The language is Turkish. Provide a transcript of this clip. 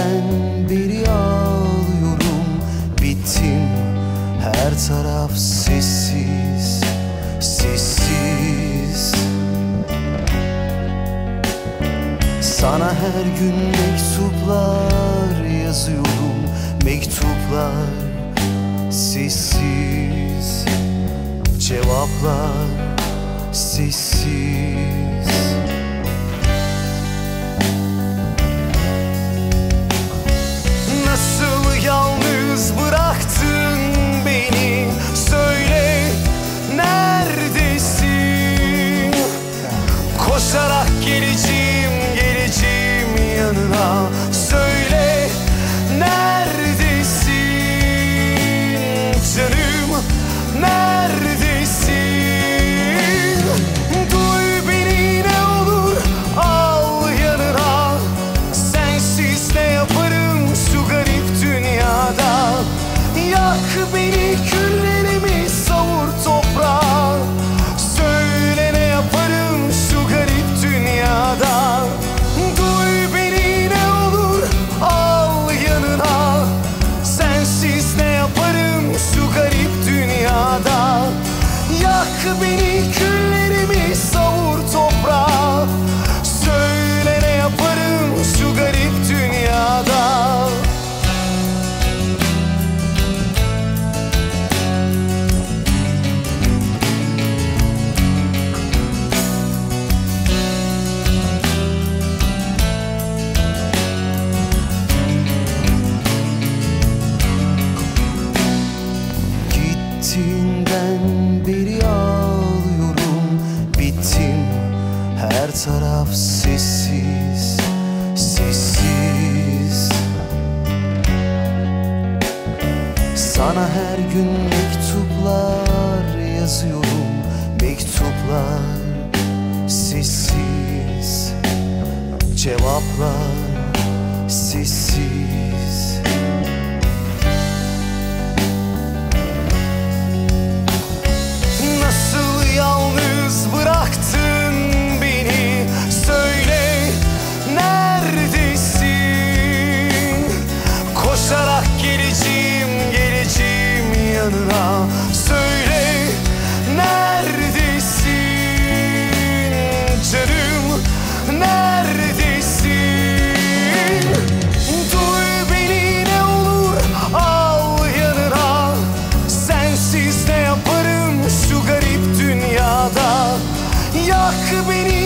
günden beri ağlıyorum. Bittim her taraf sessiz, sessiz. Sana her gün mektuplar yazıyorum. Mektuplar sessiz Cevaplar sessiz. Gittiğinden beri ağlıyorum. Bittim her taraf sessiz Sessiz. Sana her gün mektuplar yazıyorum. Mektuplar sessiz. Cevaplar sessiz Geleceğim geleceğim yanına. Söyle neredesin Canım? Neredesin? Duy beni ne olur al yanına. Sensiz ne yaparım şu garip dünyada? Yak beni